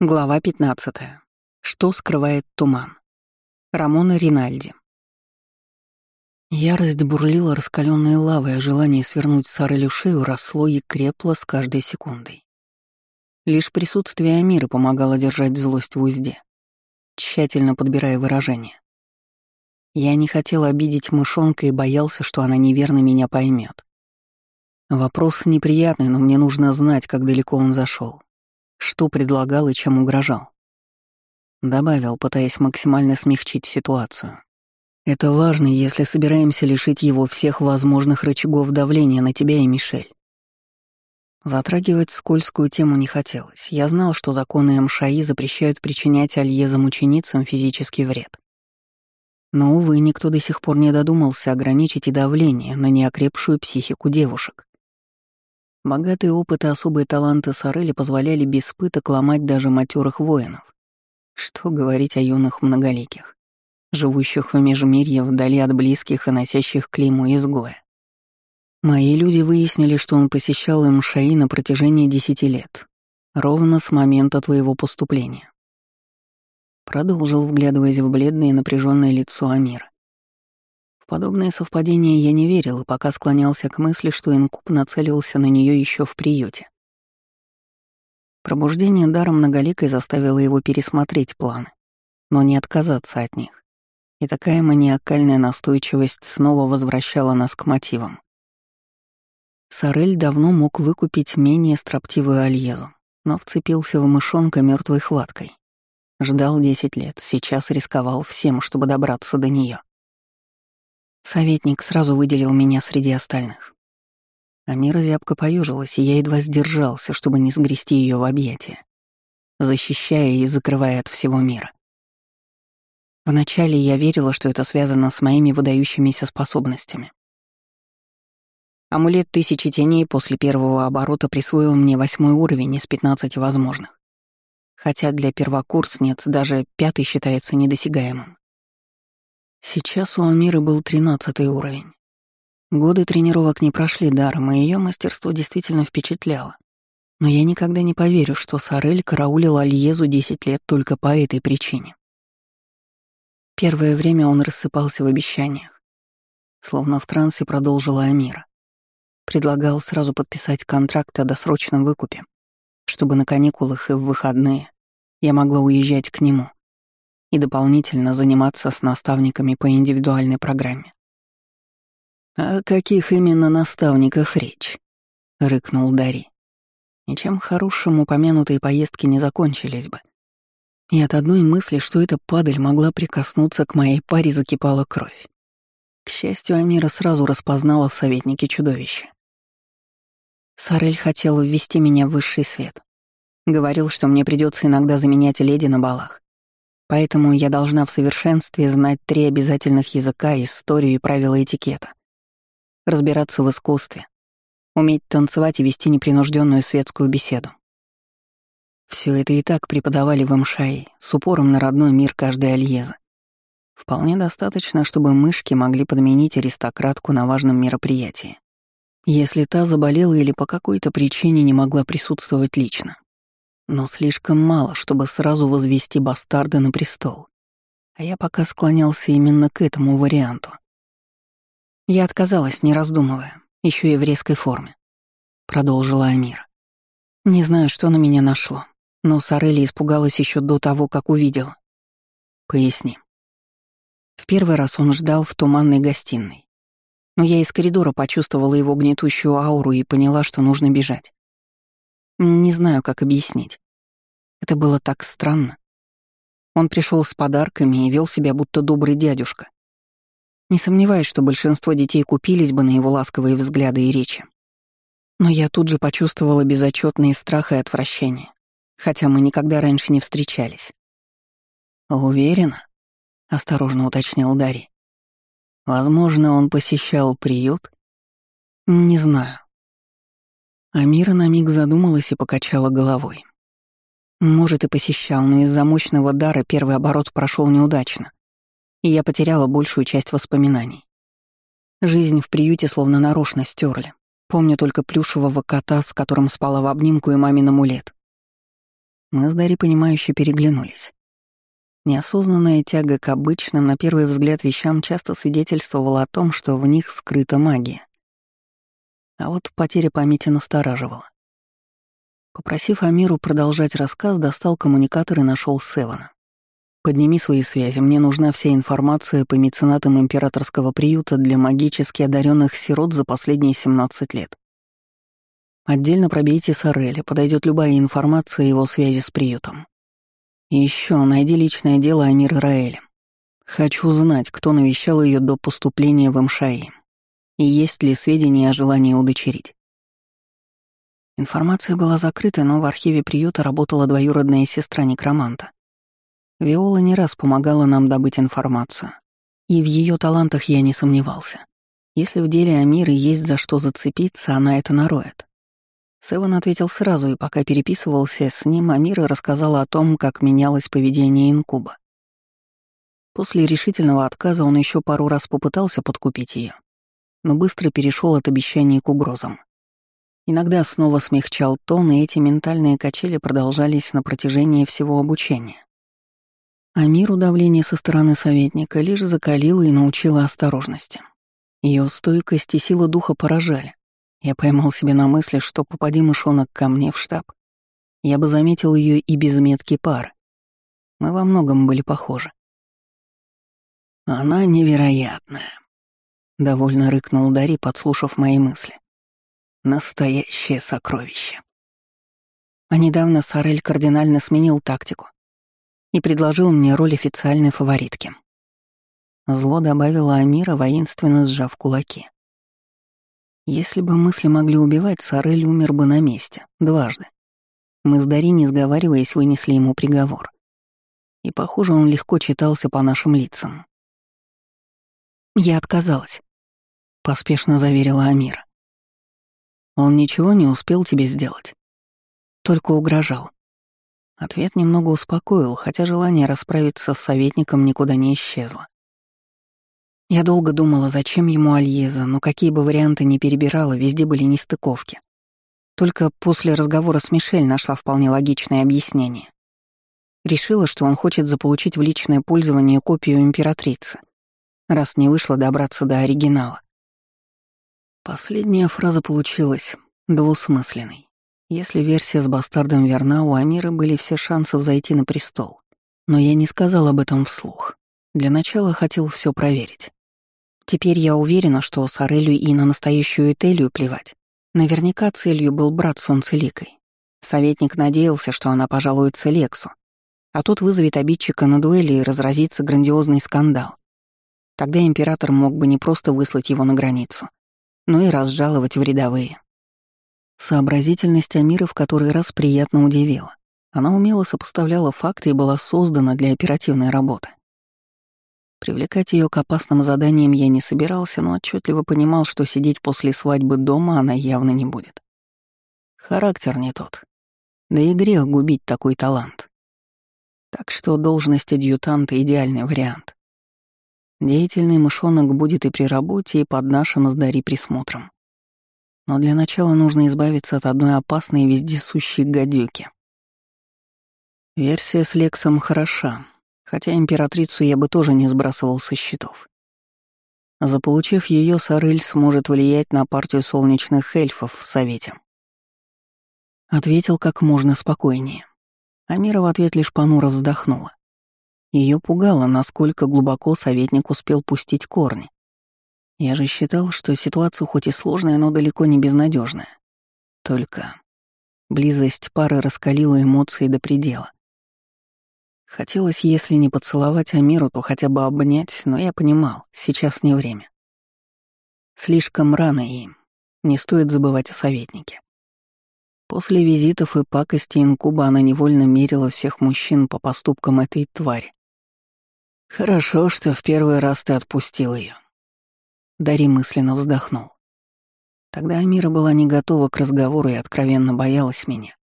Глава 15. Что скрывает туман? Рамона Ринальди. Ярость бурлила раскаленной лавой, а желание свернуть Сарелю шею росло и крепло с каждой секундой. Лишь присутствие Амиры помогало держать злость в узде, тщательно подбирая выражения. Я не хотел обидеть мышонка и боялся, что она неверно меня поймет. Вопрос неприятный, но мне нужно знать, как далеко он зашел что предлагал и чем угрожал. Добавил, пытаясь максимально смягчить ситуацию. Это важно, если собираемся лишить его всех возможных рычагов давления на тебя и Мишель. Затрагивать скользкую тему не хотелось. Я знал, что законы МШАИ запрещают причинять альезам ученицам физический вред. Но, увы, никто до сих пор не додумался ограничить и давление на неокрепшую психику девушек. Богатый опыт и особые таланты Сорели позволяли без пыток ломать даже матерых воинов. Что говорить о юных многоликих, живущих в межмирье вдали от близких и носящих клейму изгоя. Мои люди выяснили, что он посещал МШИ на протяжении десяти лет, ровно с момента твоего поступления. Продолжил, вглядываясь в бледное и напряженное лицо Амира подобные совпадения я не верил и пока склонялся к мысли, что инкуб нацелился на нее еще в приюте. Пробуждение даром многоликой заставило его пересмотреть планы, но не отказаться от них. И такая маниакальная настойчивость снова возвращала нас к мотивам. Сорель давно мог выкупить менее строптивую Альезу, но вцепился в мышонка мертвой хваткой. Ждал десять лет, сейчас рисковал всем, чтобы добраться до нее. Советник сразу выделил меня среди остальных. Амира зябко поежилась, и я едва сдержался, чтобы не сгрести ее в объятия, защищая и закрывая от всего мира. Вначале я верила, что это связано с моими выдающимися способностями. Амулет Тысячи Теней после первого оборота присвоил мне восьмой уровень из пятнадцати возможных. Хотя для первокурсниц даже пятый считается недосягаемым. Сейчас у Амиры был тринадцатый уровень. Годы тренировок не прошли даром, и ее мастерство действительно впечатляло. Но я никогда не поверю, что Сорель караулил Альезу десять лет только по этой причине. Первое время он рассыпался в обещаниях. Словно в трансе продолжила Амира. Предлагал сразу подписать контракт о досрочном выкупе, чтобы на каникулах и в выходные я могла уезжать к нему и дополнительно заниматься с наставниками по индивидуальной программе. «О каких именно наставниках речь?» — рыкнул Дари. Ничем хорошим упомянутые поездки не закончились бы. И от одной мысли, что эта падаль могла прикоснуться к моей паре, закипала кровь. К счастью, Амира сразу распознала в советнике чудовище. Сарель хотел ввести меня в высший свет. Говорил, что мне придется иногда заменять леди на балах. Поэтому я должна в совершенстве знать три обязательных языка, историю и правила этикета. Разбираться в искусстве, уметь танцевать и вести непринужденную светскую беседу. Все это и так преподавали в МШАИ, с упором на родной мир каждой альезы. Вполне достаточно, чтобы мышки могли подменить аристократку на важном мероприятии, если та заболела или по какой-то причине не могла присутствовать лично но слишком мало, чтобы сразу возвести бастарда на престол. А я пока склонялся именно к этому варианту. Я отказалась, не раздумывая, еще и в резкой форме. Продолжила Амира. Не знаю, что на меня нашло, но Сарели испугалась еще до того, как увидела. Поясни. В первый раз он ждал в туманной гостиной. Но я из коридора почувствовала его гнетущую ауру и поняла, что нужно бежать. Не знаю, как объяснить. Это было так странно. Он пришел с подарками и вел себя будто добрый дядюшка. Не сомневаюсь, что большинство детей купились бы на его ласковые взгляды и речи. Но я тут же почувствовала безотчетные страх и отвращение, хотя мы никогда раньше не встречались. «Уверена?» — осторожно уточнил Дари. «Возможно, он посещал приют?» «Не знаю. Амира на миг задумалась и покачала головой. Может, и посещал, но из-за мощного дара первый оборот прошел неудачно, и я потеряла большую часть воспоминаний. Жизнь в приюте словно нарочно стерли. Помню только плюшевого кота, с которым спала в обнимку и мамин амулет. Мы с Дари, понимающе переглянулись. Неосознанная тяга к обычным, на первый взгляд, вещам часто свидетельствовала о том, что в них скрыта магия. А вот потеря памяти настораживала. Попросив Амиру продолжать рассказ, достал коммуникатор и нашел Севана. «Подними свои связи, мне нужна вся информация по меценатам императорского приюта для магически одаренных сирот за последние 17 лет. Отдельно пробейте Сореля, подойдет любая информация о его связи с приютом. И еще найди личное дело Амира Раэля. Хочу узнать, кто навещал ее до поступления в МШАИ. И есть ли сведения о желании удочерить. Информация была закрыта, но в архиве приюта работала двоюродная сестра некроманта. Виола не раз помогала нам добыть информацию. И в ее талантах я не сомневался. Если в деле Амиры есть за что зацепиться, она это нароет. Севен ответил сразу, и пока переписывался с ним, Амира рассказала о том, как менялось поведение инкуба. После решительного отказа он еще пару раз попытался подкупить ее, но быстро перешел от обещаний к угрозам. Иногда снова смягчал тон, и эти ментальные качели продолжались на протяжении всего обучения. Амиру давление со стороны советника лишь закалило и научило осторожности. Ее стойкость и сила духа поражали. Я поймал себе на мысли, что попади мышонок ко мне в штаб, я бы заметил ее и без метки пары. Мы во многом были похожи. «Она невероятная», — довольно рыкнул Дари, подслушав мои мысли. «Настоящее сокровище». А недавно Сорель кардинально сменил тактику и предложил мне роль официальной фаворитки. Зло добавила Амира, воинственно сжав кулаки. Если бы мысли могли убивать, Сорель умер бы на месте, дважды. Мы с Дари, не сговариваясь, вынесли ему приговор. И, похоже, он легко читался по нашим лицам. «Я отказалась», — поспешно заверила Амира. «Он ничего не успел тебе сделать?» Только угрожал. Ответ немного успокоил, хотя желание расправиться с советником никуда не исчезло. Я долго думала, зачем ему Альеза, но какие бы варианты ни перебирала, везде были нестыковки. Только после разговора с Мишель нашла вполне логичное объяснение. Решила, что он хочет заполучить в личное пользование копию императрицы, раз не вышло добраться до оригинала. Последняя фраза получилась двусмысленной. Если версия с бастардом верна, у Амиры были все шансы взойти на престол. Но я не сказал об этом вслух. Для начала хотел все проверить. Теперь я уверена, что Сорелю и на настоящую Этелию плевать. Наверняка целью был брат Солнцеликой. Советник надеялся, что она пожалуется Лексу, а тот вызовет обидчика на дуэли и разразится грандиозный скандал. Тогда император мог бы не просто выслать его на границу, но и разжаловать в рядовые. Сообразительность Амира в который раз приятно удивила. Она умело сопоставляла факты и была создана для оперативной работы. Привлекать ее к опасным заданиям я не собирался, но отчетливо понимал, что сидеть после свадьбы дома она явно не будет. Характер не тот. Да и грех губить такой талант. Так что должность адъютанта — идеальный вариант. Деятельный мышонок будет и при работе, и под нашим с присмотром. Но для начала нужно избавиться от одной опасной вездесущей гадюки. Версия с Лексом хороша, хотя императрицу я бы тоже не сбрасывал со счетов. Заполучив ее, Сарыль сможет влиять на партию солнечных эльфов в Совете. Ответил как можно спокойнее. Амира в ответ лишь понуро вздохнула. Ее пугало, насколько глубоко советник успел пустить корни. Я же считал, что ситуация хоть и сложная, но далеко не безнадежная. Только близость пары раскалила эмоции до предела. Хотелось, если не поцеловать Амиру, то хотя бы обнять, но я понимал, сейчас не время. Слишком рано им. Не стоит забывать о советнике. После визитов и пакости инкуба она невольно мерила всех мужчин по поступкам этой твари. «Хорошо, что в первый раз ты отпустил ее. Дари мысленно вздохнул. Тогда Амира была не готова к разговору и откровенно боялась меня.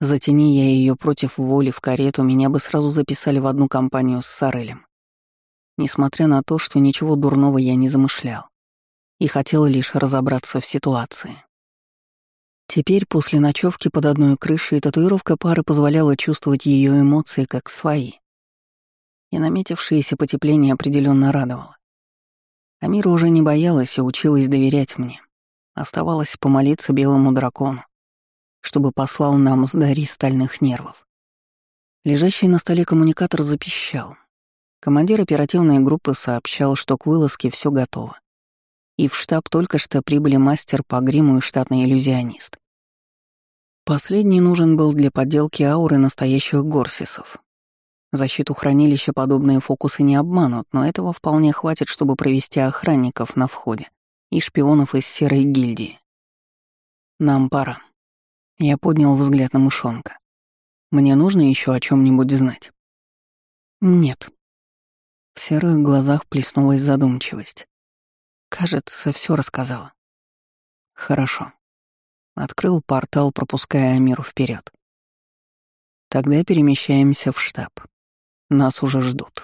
Затяни я ее против воли в карету, меня бы сразу записали в одну компанию с Сарелем. Несмотря на то, что ничего дурного я не замышлял и хотел лишь разобраться в ситуации. Теперь, после ночевки под одной крышей, татуировка пары позволяла чувствовать ее эмоции как свои. И наметившееся потепление определенно радовало. Амира уже не боялась и училась доверять мне. Оставалось помолиться белому дракону, чтобы послал нам с Дари стальных нервов. Лежащий на столе коммуникатор запищал. Командир оперативной группы сообщал, что к вылазке все готово. И в штаб только что прибыли мастер по гриму и штатный иллюзионист. Последний нужен был для подделки ауры настоящих горсисов. Защиту хранилища подобные фокусы не обманут, но этого вполне хватит, чтобы провести охранников на входе и шпионов из серой гильдии. Нам пора. Я поднял взгляд на мышонка. Мне нужно еще о чем нибудь знать? Нет. В серых глазах плеснулась задумчивость. Кажется, все рассказала. Хорошо. Открыл портал, пропуская Амиру вперед. Тогда перемещаемся в штаб. Нас уже ждут.